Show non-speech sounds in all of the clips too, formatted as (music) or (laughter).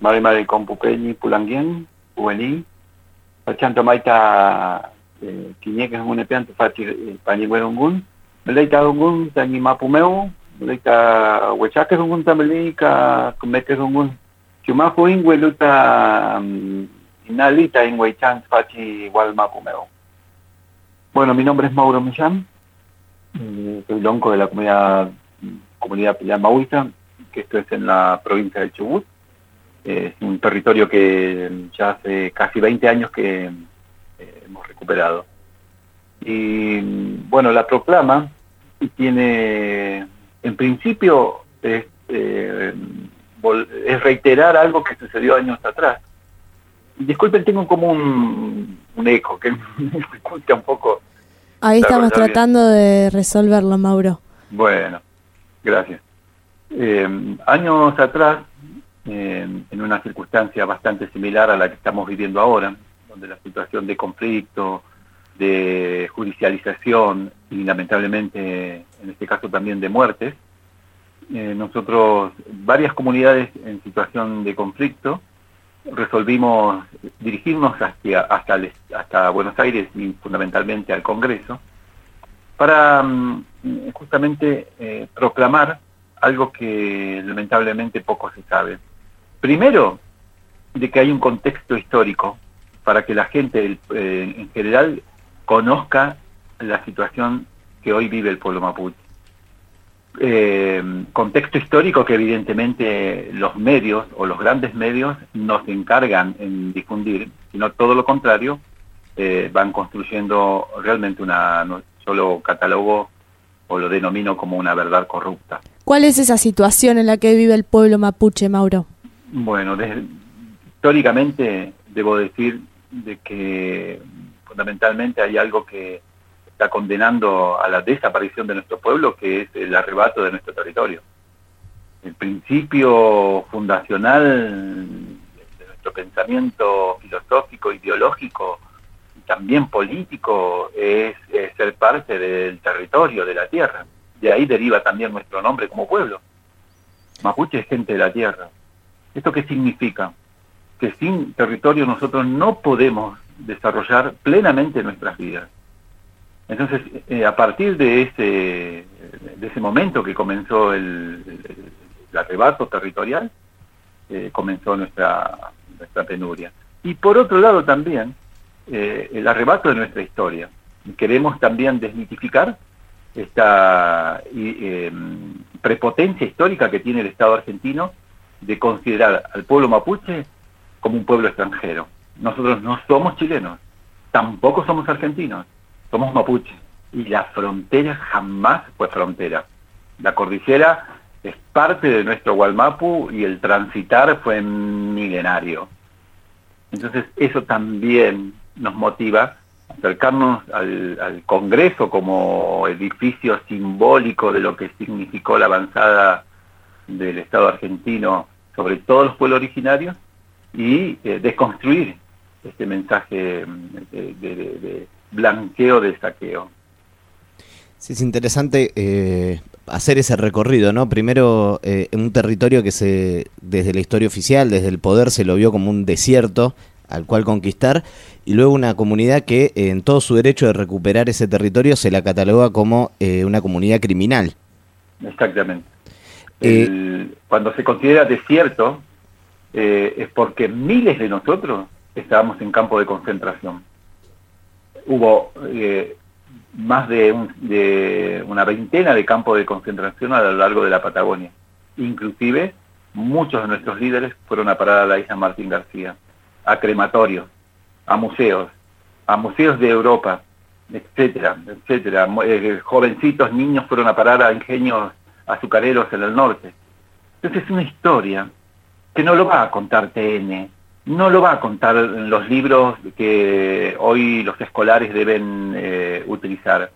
mari mari kompupeñi pulanguien, ueni, pachanto maita eh, kiñeque es un epianto fachi eh, pañiguerungun, meleita ungun tangi mapumeu, meleita huechaque ungun tameli ka kumeke ungun, chumafu ingwe luta um, inalita ingwe chan fachi igual mapumeu. Bueno, mi nombre es Mauro Millán, eh, soy lonco de la comunidad comunidad Pilar Mahuita, que esto es en la provincia de Chubut. Es un territorio que ya hace casi 20 años que eh, hemos recuperado. Y bueno, la proclama tiene, en principio, es, eh, es reiterar algo que sucedió años atrás. Disculpen, tengo como un, un eco que (laughs) me escucha un poco. Ahí estamos tratando de resolverlo, Mauro. Bueno, gracias. Eh, años atrás, en una circunstancia bastante similar a la que estamos viviendo ahora, donde la situación de conflicto, de judicialización y lamentablemente en este caso también de muertes, eh, nosotros, varias comunidades en situación de conflicto, resolvimos dirigirnos hasta Buenos Aires y fundamentalmente al Congreso para mm, justamente eh, proclamar algo que lamentablemente poco se sabe. Primero, de que hay un contexto histórico para que la gente eh, en general conozca la situación que hoy vive el pueblo mapuche. Eh, contexto histórico que evidentemente los medios o los grandes medios no se encargan en difundir, sino todo lo contrario, eh, van construyendo realmente una, no solo catálogo o lo denomino como una verdad corrupta. ¿Cuál es esa situación en la que vive el pueblo mapuche, Mauro? Bueno, históricamente debo decir de que fundamentalmente hay algo que está condenando a la desaparición de nuestro pueblo, que es el arrebato de nuestro territorio. El principio fundacional de nuestro pensamiento filosófico, ideológico y también político es, es ser parte del territorio, de la tierra. De ahí deriva también nuestro nombre como pueblo. Mapuche es gente de la tierra. ¿Esto qué significa? Que sin territorio nosotros no podemos desarrollar plenamente nuestras vidas. Entonces, eh, a partir de ese, de ese momento que comenzó el, arrebato territorial, eh, comenzó nuestra, nuestra penuria. Y por otro lado también, eh, el arrebato de nuestra historia. Queremos también desmitificar esta prepotencia histórica que tiene el Estado argentino de considerar al pueblo mapuche como un pueblo extranjero. Nosotros no somos chilenos, tampoco somos argentinos, somos mapuches. Y la frontera jamás fue frontera. La cordillera es parte de nuestro Gualmapu y el transitar fue milenario. Entonces eso también nos motiva acercarnos al, Congreso como edificio simbólico de lo que significó la avanzada del Estado argentino sobre todos los pueblos originarios y eh, desconstruir este mensaje mm, de, blanqueo, de saqueo. Sí, es interesante eh, hacer ese recorrido, ¿no? Primero, eh, en un territorio que se, desde la historia oficial, desde el poder, se lo vio como un desierto al cual conquistar, y luego una comunidad que en todo su derecho de recuperar ese territorio se la cataloga como una comunidad criminal. Exactamente. Cuando se considera desierto, eh, es porque miles de nosotros estábamos en campo de concentración. Hubo eh, más de, una veintena de campos de concentración a lo largo de la Patagonia. Inclusive muchos de nuestros líderes fueron a parar a la isla Martín García, a crematorios, a museos, a museos de Europa, etcétera, etcétera. Eh, jovencitos, niños fueron a parar a ingenios azucareros en el norte. Entonces es una historia que no lo va a contar TN, no lo va a contar en los libros que hoy los escolares deben eh, utilizar.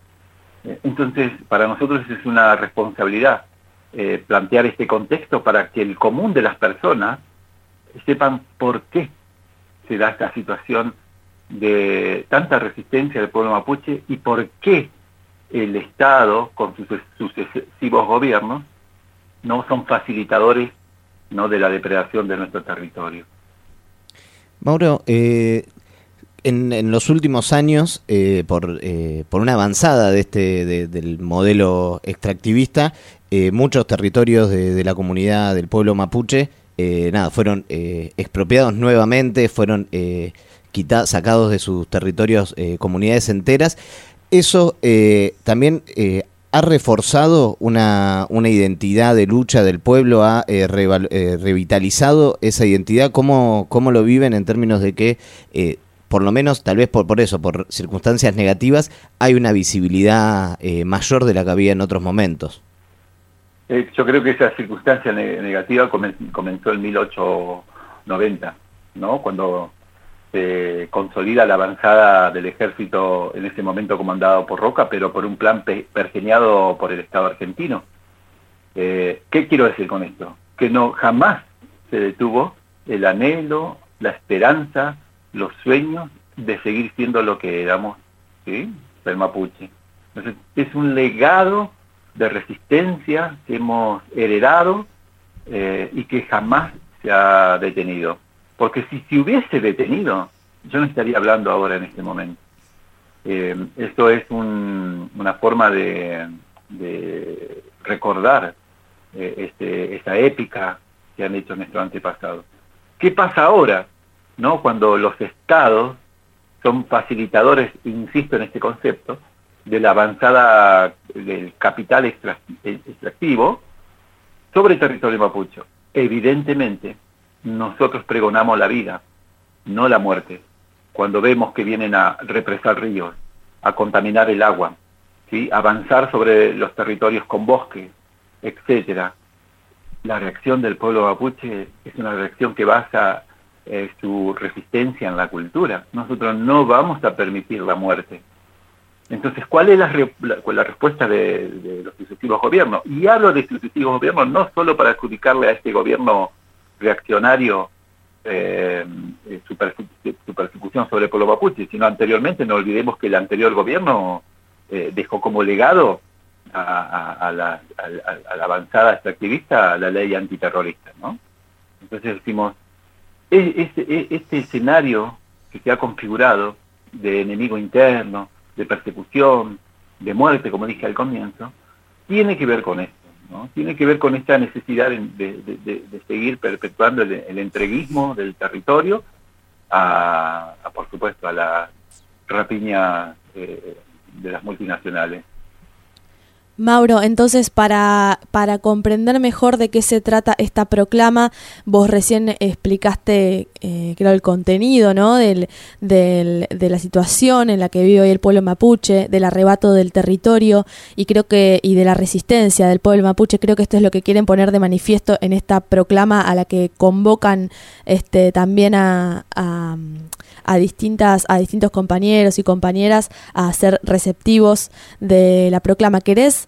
Eh, entonces, para nosotros es una responsabilidad eh, plantear este contexto para que el común de las personas sepan por qué se da esta situación de tanta resistencia del pueblo mapuche y por qué el Estado, con sus sucesivos gobiernos, no son facilitadores ¿no? de la depredación de nuestro territorio. Mauro, eh, en, los últimos años, eh, por, eh, por una avanzada de este, del modelo extractivista, muchos territorios de, la comunidad del pueblo mapuche nada, fueron expropiados nuevamente, fueron quitados, sacados de sus territorios comunidades enteras. Eso también ha reforzado una, una, identidad de lucha del pueblo, ha eh, eh, revitalizado esa identidad. ¿Cómo, ¿Cómo, lo viven en términos de que, eh, por lo menos, tal vez por, por eso, por circunstancias negativas, hay una visibilidad mayor de la que había en otros momentos? yo creo que esa circunstancia negativa comenzó en 1890, ¿no? cuando se consolida la avanzada del ejército en ese momento comandado por Roca, pero por un plan pergeñado por el Estado argentino. Eh, ¿Qué quiero decir con esto? Que no jamás se detuvo el anhelo, la esperanza, los sueños de seguir siendo lo que éramos, ¿sí? el mapuche. Entonces, es un legado de resistencia que hemos heredado eh, y que jamás se ha detenido. Porque si se hubiese detenido, yo no estaría hablando ahora en este momento. Eh, esto es una forma de, recordar eh, este, esta épica que han hecho nuestros antepasados. ¿Qué pasa ahora? ¿no? Cuando los estados son facilitadores, insisto en este concepto, de la avanzada del capital extractivo sobre el territorio mapucho. Evidentemente, nosotros pregonamos la vida, no la muerte. Cuando vemos que vienen a represar ríos, a contaminar el agua, ¿sí? avanzar sobre los territorios con bosques, etcétera. La reacción del pueblo mapuche es una reacción que basa eh, su resistencia en la cultura. Nosotros no vamos a permitir la muerte. Entonces, ¿cuál es la, la, respuesta de, de, los sucesivos gobiernos? Y hablo de sucesivos gobiernos no solo para adjudicarle a este gobierno reaccionario eh, su, persecución sobre el pueblo sino anteriormente, no olvidemos que el anterior gobierno eh, dejó como legado a, la, avanzada extractivista la ley antiterrorista. ¿no? Entonces decimos, e, este, e, este escenario que se ha configurado de enemigo interno, de persecución, de muerte, como dije al comienzo, tiene que ver con esto. Tiene que ver con esta necesidad de, seguir perpetuando el, entreguismo del territorio, a, por supuesto, a la rapiña eh, de las multinacionales. Mauro, entonces para, para comprender mejor de qué se trata esta proclama, vos recién explicaste, eh, creo, el contenido, ¿no? Del, de la situación en la que vive hoy el pueblo mapuche, del arrebato del territorio y creo que y de la resistencia del pueblo mapuche. Creo que esto es lo que quieren poner de manifiesto en esta proclama a la que convocan este, también a, a, a distintas a distintos compañeros y compañeras a ser receptivos de la proclama. ¿Querés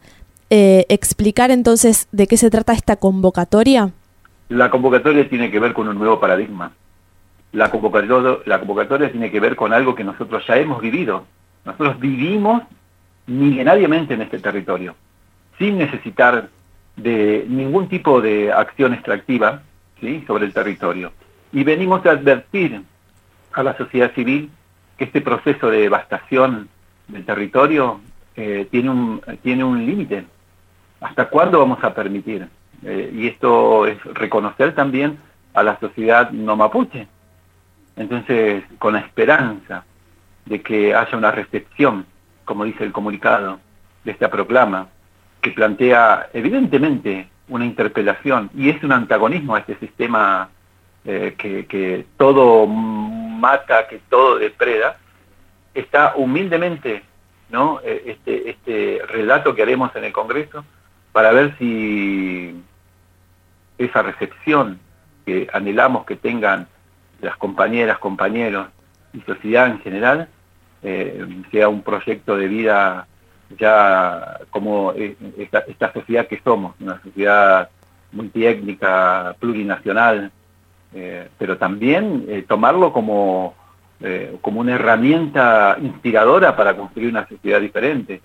eh, explicar entonces de qué se trata esta convocatoria? La convocatoria tiene que ver con un nuevo paradigma. La convocatoria, tiene que ver con algo que nosotros ya hemos vivido. Nosotros vivimos milenariamente en este territorio, sin necesitar de ningún tipo de acción extractiva ¿sí? sobre el territorio. Y venimos a advertir a la sociedad civil que este proceso de devastación del territorio eh, tiene un, tiene un límite. ¿Hasta cuándo vamos a permitir? Eh, y esto es reconocer también a la sociedad no mapuche. Entonces, con la esperanza de que haya una recepción, como dice el comunicado, de esta proclama, que plantea evidentemente una interpelación y es un antagonismo a este sistema eh, que, todo mata, que todo depreda, está humildemente ¿no? Eh, este, este relato que haremos en el Congreso para ver si esa recepción que anhelamos que tengan las compañeras, compañeros y sociedad en general, eh, sea un proyecto de vida ya como eh, esta, sociedad que somos, una sociedad multiétnica, plurinacional, eh, pero también tomarlo como, como una herramienta inspiradora para construir una sociedad diferente.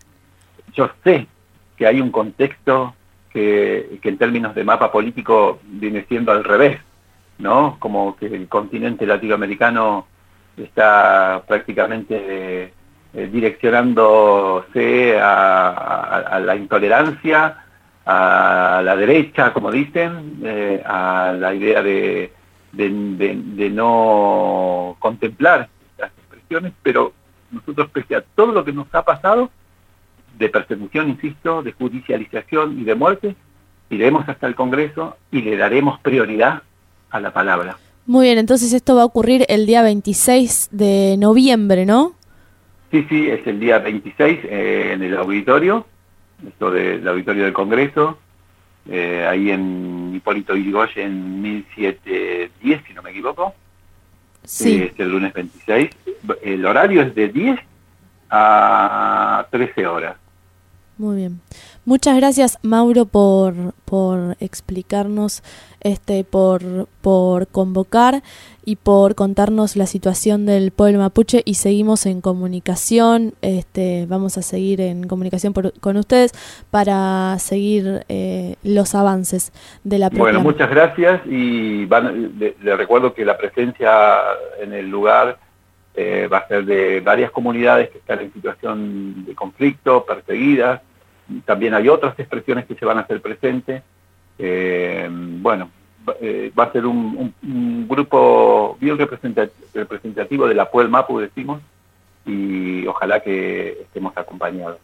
Yo sé que hay un contexto que, en términos de mapa político viene siendo al revés, ¿no? Como que el continente latinoamericano está prácticamente eh, direccionándose a, la intolerancia, a la derecha, como dicen, eh, a la idea de, de, no contemplar las expresiones, pero nosotros, pese a todo lo que nos ha pasado, de persecución, insisto, de judicialización y de muerte, iremos hasta el Congreso y le daremos prioridad a la palabra. Muy bien, entonces esto va a ocurrir el día 26 de noviembre, ¿no? Sí, sí, es el día 26 eh, en el auditorio, esto del auditorio del Congreso, eh, ahí en Hipólito Yrigoyen 1710, si no me equivoco. Sí. Eh, es el lunes 26. El horario es de 10 a 13 horas. Muy bien. Muchas gracias, Mauro, por, por explicarnos, este, por, por convocar y por contarnos la situación del pueblo mapuche y seguimos en comunicación, este, vamos a seguir en comunicación con ustedes para seguir eh, los avances de la Bueno, muchas gracias y le, recuerdo que la presencia en el lugar eh, va a ser de varias comunidades que están en situación de conflicto, perseguidas, también hay otras expresiones que se van a hacer presentes. Eh, bueno, eh, va a ser un, grupo bien representativo de la Puel Mapu, decimos, y ojalá que estemos acompañados.